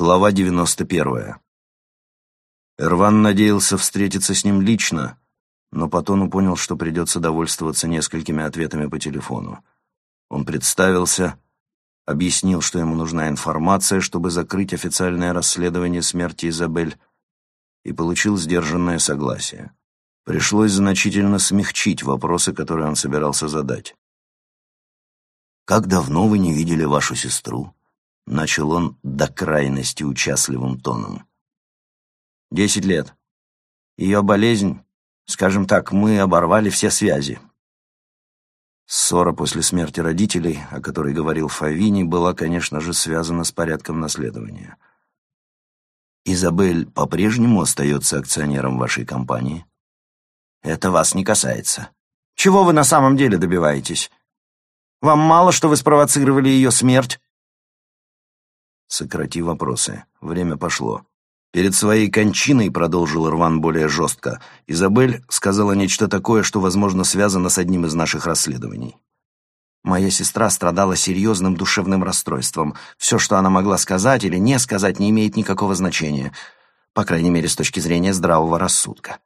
Глава 91. Эрван надеялся встретиться с ним лично, но по тону понял, что придется довольствоваться несколькими ответами по телефону. Он представился, объяснил, что ему нужна информация, чтобы закрыть официальное расследование смерти Изабель, и получил сдержанное согласие. Пришлось значительно смягчить вопросы, которые он собирался задать. «Как давно вы не видели вашу сестру?» Начал он до крайности участливым тоном. «Десять лет. Ее болезнь, скажем так, мы оборвали все связи». Ссора после смерти родителей, о которой говорил Фавини, была, конечно же, связана с порядком наследования. «Изабель по-прежнему остается акционером вашей компании?» «Это вас не касается. Чего вы на самом деле добиваетесь? Вам мало, что вы спровоцировали ее смерть?» Сократи вопросы. Время пошло. Перед своей кончиной, продолжил Рван более жестко, Изабель сказала нечто такое, что, возможно, связано с одним из наших расследований. Моя сестра страдала серьезным душевным расстройством. Все, что она могла сказать или не сказать, не имеет никакого значения, по крайней мере, с точки зрения здравого рассудка.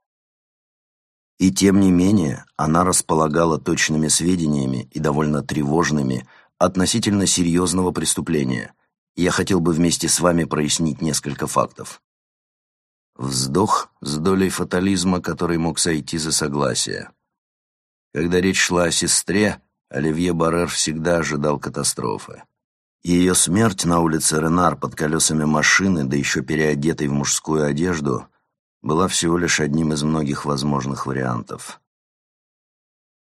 И тем не менее, она располагала точными сведениями и довольно тревожными относительно серьезного преступления – я хотел бы вместе с вами прояснить несколько фактов. Вздох с долей фатализма, который мог сойти за согласие. Когда речь шла о сестре, Оливье Баррер всегда ожидал катастрофы. Ее смерть на улице Ренар под колесами машины, да еще переодетой в мужскую одежду, была всего лишь одним из многих возможных вариантов.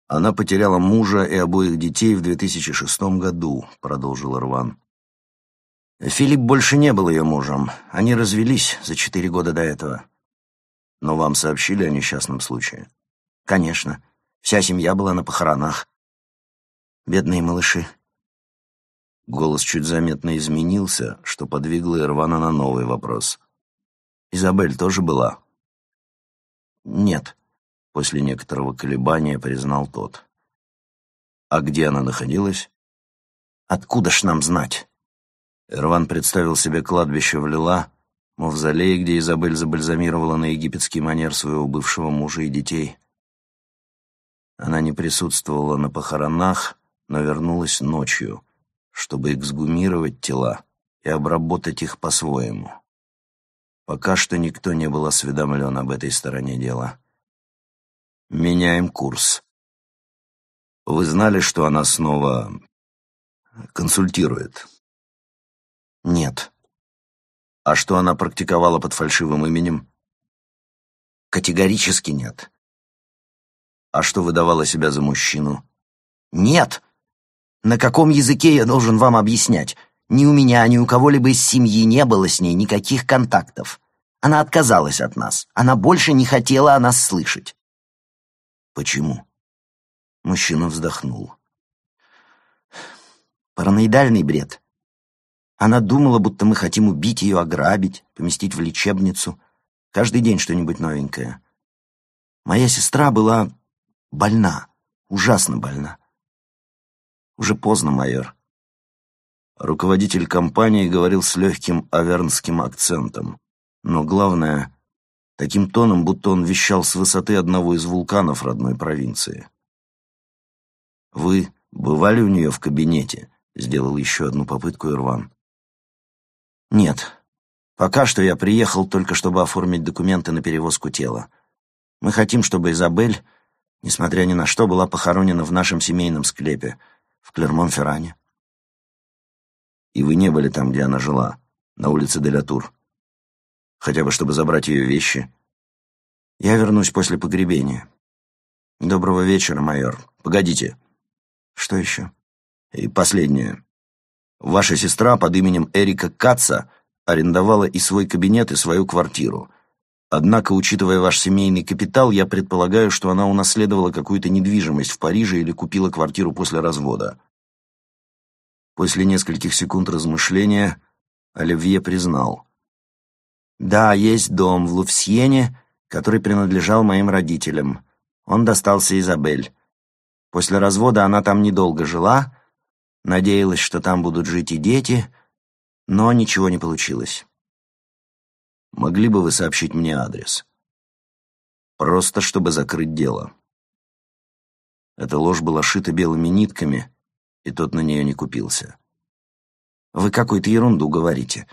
Она потеряла мужа и обоих детей в 2006 году, продолжил Рван. Филипп больше не был ее мужем. Они развелись за четыре года до этого. Но вам сообщили о несчастном случае? Конечно. Вся семья была на похоронах. Бедные малыши. Голос чуть заметно изменился, что подвигло Ирвана на новый вопрос. «Изабель тоже была?» «Нет», — после некоторого колебания признал тот. «А где она находилась?» «Откуда ж нам знать?» Эрван представил себе кладбище в Лила, мавзолей, где Изабель забальзамировала на египетский манер своего бывшего мужа и детей. Она не присутствовала на похоронах, но вернулась ночью, чтобы эксгумировать тела и обработать их по-своему. Пока что никто не был осведомлен об этой стороне дела. Меняем курс. Вы знали, что она снова консультирует? Нет. А что она практиковала под фальшивым именем? Категорически нет. А что выдавала себя за мужчину? Нет. На каком языке я должен вам объяснять? Ни у меня, ни у кого-либо из семьи не было с ней никаких контактов. Она отказалась от нас. Она больше не хотела о нас слышать. Почему? Мужчина вздохнул. Параноидальный бред. Она думала, будто мы хотим убить ее, ограбить, поместить в лечебницу. Каждый день что-нибудь новенькое. Моя сестра была больна, ужасно больна. Уже поздно, майор. Руководитель компании говорил с легким авернским акцентом. Но главное, таким тоном, будто он вещал с высоты одного из вулканов родной провинции. «Вы бывали у нее в кабинете?» — сделал еще одну попытку Ирван. «Нет. Пока что я приехал только, чтобы оформить документы на перевозку тела. Мы хотим, чтобы Изабель, несмотря ни на что, была похоронена в нашем семейном склепе, в Клермон-Ферране». «И вы не были там, где она жила, на улице Делятур? Хотя бы, чтобы забрать ее вещи?» «Я вернусь после погребения». «Доброго вечера, майор. Погодите». «Что еще?» «И последнее. Ваша сестра под именем Эрика Каца арендовала и свой кабинет, и свою квартиру. Однако, учитывая ваш семейный капитал, я предполагаю, что она унаследовала какую-то недвижимость в Париже или купила квартиру после развода. После нескольких секунд размышления Оливье признал. «Да, есть дом в Лувсьене, который принадлежал моим родителям. Он достался Изабель. После развода она там недолго жила, Надеялась, что там будут жить и дети, но ничего не получилось. Могли бы вы сообщить мне адрес? Просто чтобы закрыть дело. Эта ложь была шита белыми нитками, и тот на нее не купился. «Вы какую-то ерунду говорите.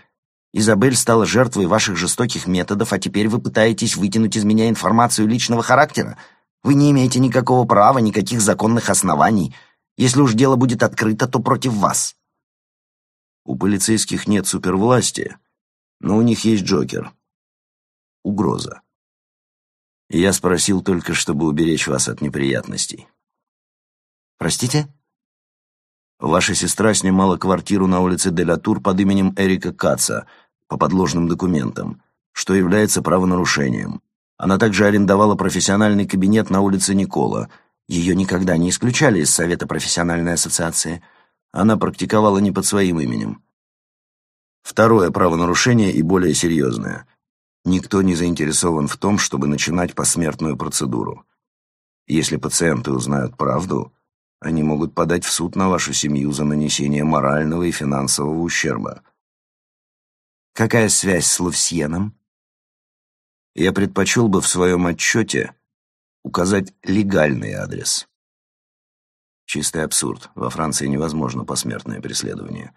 Изабель стала жертвой ваших жестоких методов, а теперь вы пытаетесь вытянуть из меня информацию личного характера. Вы не имеете никакого права, никаких законных оснований. Если уж дело будет открыто, то против вас». У полицейских нет супервласти, но у них есть Джокер. Угроза. Я спросил только, чтобы уберечь вас от неприятностей. Простите? Ваша сестра снимала квартиру на улице Делятур под именем Эрика Каца по подложным документам, что является правонарушением. Она также арендовала профессиональный кабинет на улице Никола. Ее никогда не исключали из Совета профессиональной ассоциации. Она практиковала не под своим именем. Второе правонарушение и более серьезное. Никто не заинтересован в том, чтобы начинать посмертную процедуру. Если пациенты узнают правду, они могут подать в суд на вашу семью за нанесение морального и финансового ущерба. Какая связь с Лувсьеном? Я предпочел бы в своем отчете указать легальный адрес. Чистый абсурд. Во Франции невозможно посмертное преследование.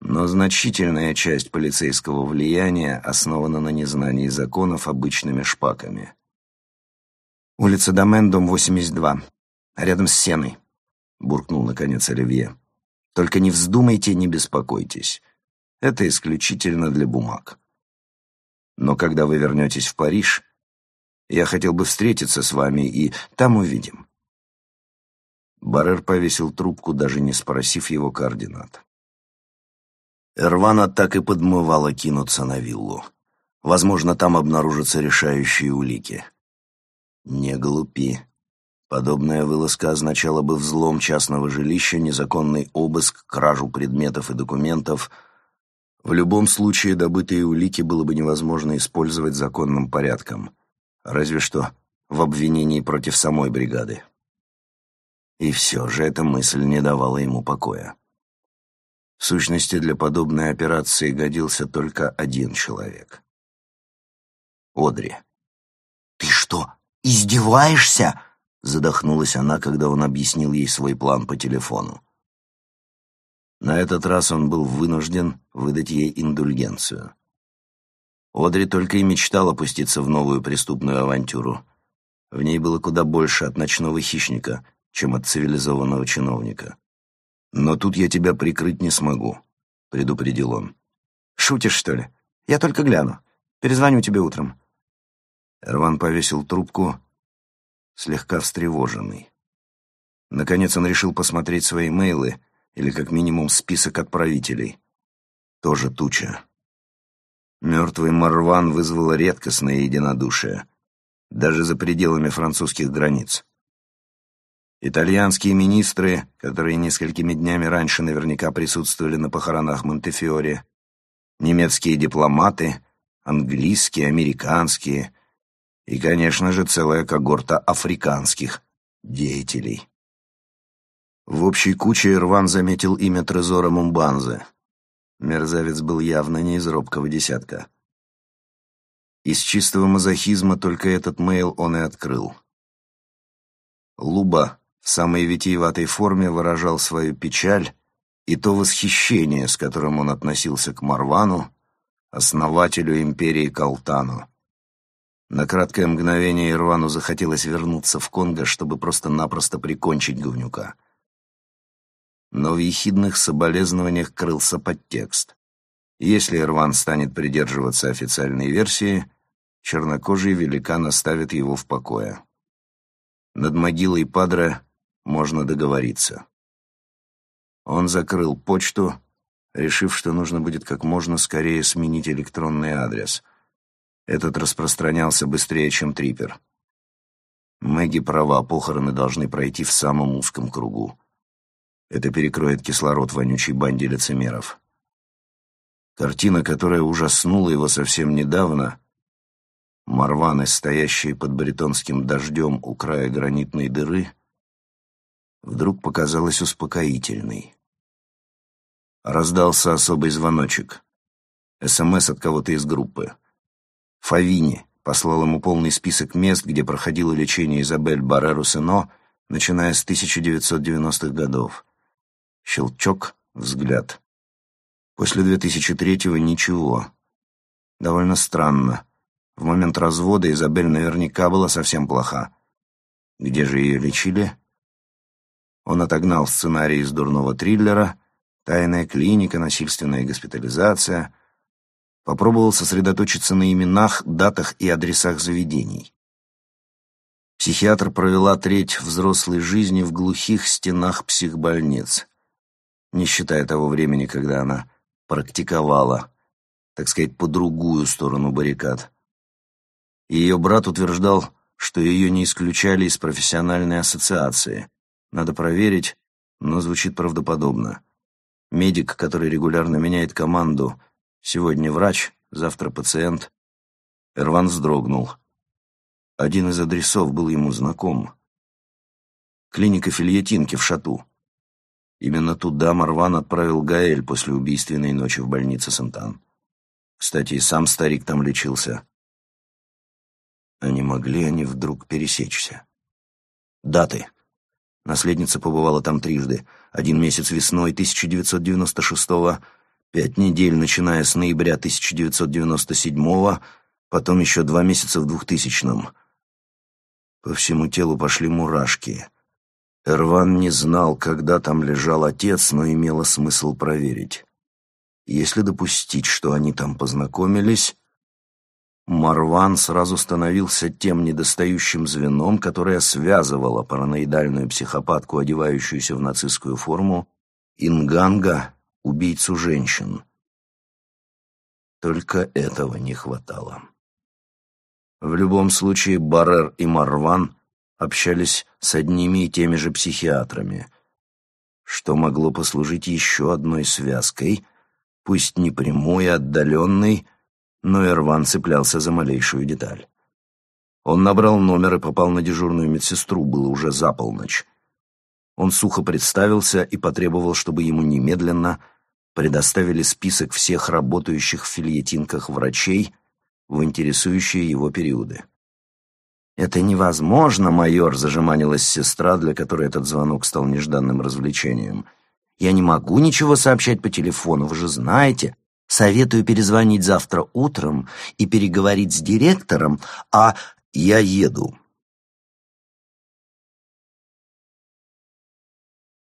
Но значительная часть полицейского влияния основана на незнании законов обычными шпаками. Улица Домен, дом 82, рядом с Сеной буркнул наконец Оливье. «Только не вздумайте, не беспокойтесь. Это исключительно для бумаг. Но когда вы вернетесь в Париж, я хотел бы встретиться с вами, и там увидим». Баррер повесил трубку, даже не спросив его координат. Эрвана так и подмывала кинуться на виллу. Возможно, там обнаружатся решающие улики. «Не глупи», Подобная вылазка означала бы взлом частного жилища, незаконный обыск, кражу предметов и документов. В любом случае, добытые улики было бы невозможно использовать законным порядком, разве что в обвинении против самой бригады. И все же эта мысль не давала ему покоя. В сущности, для подобной операции годился только один человек. Одри. «Ты что, издеваешься?» Задохнулась она, когда он объяснил ей свой план по телефону. На этот раз он был вынужден выдать ей индульгенцию. Одри только и мечтал опуститься в новую преступную авантюру. В ней было куда больше от ночного хищника, чем от цивилизованного чиновника. «Но тут я тебя прикрыть не смогу», — предупредил он. «Шутишь, что ли? Я только гляну. Перезвоню тебе утром». Эрван повесил трубку слегка встревоженный. Наконец он решил посмотреть свои мейлы, или как минимум список отправителей. Тоже туча. Мертвый Марван вызвал редкостное единодушие, даже за пределами французских границ. Итальянские министры, которые несколькими днями раньше наверняка присутствовали на похоронах Монтефиоре, немецкие дипломаты, английские, американские — и, конечно же, целая когорта африканских деятелей. В общей куче Ирван заметил имя Трезора Мумбанзе. Мерзавец был явно не из робкого десятка. Из чистого мазохизма только этот мейл он и открыл. Луба в самой витиеватой форме выражал свою печаль и то восхищение, с которым он относился к Марвану, основателю империи Калтану. На краткое мгновение Ирвану захотелось вернуться в Конго, чтобы просто-напросто прикончить говнюка. Но в ехидных соболезнованиях крылся подтекст. Если Ирван станет придерживаться официальной версии, чернокожий великан оставит его в покое. Над могилой Падре можно договориться. Он закрыл почту, решив, что нужно будет как можно скорее сменить электронный адрес — этот распространялся быстрее, чем трипер. Мэгги права, похороны должны пройти в самом узком кругу. Это перекроет кислород вонючей банде лицемеров. Картина, которая ужаснула его совсем недавно, Марваны, стоящие под бритонским дождем у края гранитной дыры, вдруг показалась успокоительной. Раздался особый звоночек. СМС от кого-то из группы. Фавини послал ему полный список мест, где проходило лечение Изабель Барреру-Сено, начиная с 1990-х годов. Щелчок, взгляд. После 2003-го ничего. Довольно странно. В момент развода Изабель наверняка была совсем плоха. Где же ее лечили? Он отогнал сценарий из дурного триллера, тайная клиника, насильственная госпитализация. Попробовал сосредоточиться на именах, датах и адресах заведений. Психиатр провела треть взрослой жизни в глухих стенах психбольниц, не считая того времени, когда она практиковала, так сказать, по другую сторону баррикад. Ее брат утверждал, что ее не исключали из профессиональной ассоциации. Надо проверить, но звучит правдоподобно. Медик, который регулярно меняет команду, сегодня врач, завтра пациент. Эрван вздрогнул. Один из адресов был ему знаком. Клиника Фильетинки в Шату. Именно туда Марван отправил Гаэль после убийственной ночи в больнице Сантан. Кстати, и сам старик там лечился. А не могли они вдруг пересечься? Даты. Наследница побывала там трижды. Один месяц весной 1996-го, пять недель, начиная с ноября 1997-го, потом еще два месяца в 2000-м. По всему телу пошли мурашки. Эрван не знал, когда там лежал отец, но имело смысл проверить. Если допустить, что они там познакомились, Марван сразу становился тем недостающим звеном, которое связывало параноидальную психопатку, одевающуюся в нацистскую форму, Инганга, убийцу женщин. Только этого не хватало. В любом случае Баррер и Марван общались с одними и теми же психиатрами, что могло послужить еще одной связкой, пусть не прямой, а отдаленной, но Эрван цеплялся за малейшую деталь. Он набрал номер и попал на дежурную медсестру, было уже за полночь. Он сухо представился и потребовал, чтобы ему немедленно предоставили список всех работающих в фильетинках врачей в интересующие его периоды. «Это невозможно, майор», — зажиманилась сестра, для которой этот звонок стал нежданным развлечением. «Я не могу ничего сообщать по телефону, вы же знаете. Советую перезвонить завтра утром и переговорить с директором, а я еду»,